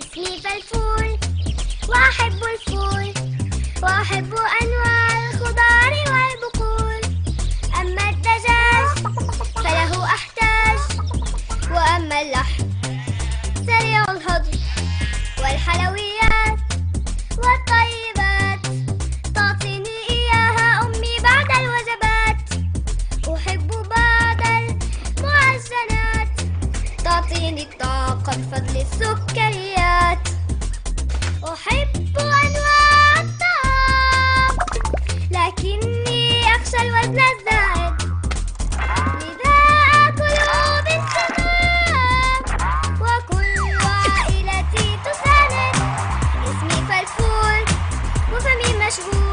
اسمي فلفول واحب الفول واحب أنواع الخضار والبقول. أما الدجاج فله أحتاج وأما اللحم يعطيني الطاقة بفضل السكريات. أحب أنواع الطعام لكني أخشى الوزن الزائد. لذا أكل بالسلام وكل عائلتي تساند. اسمي فلفول وفمي مشغول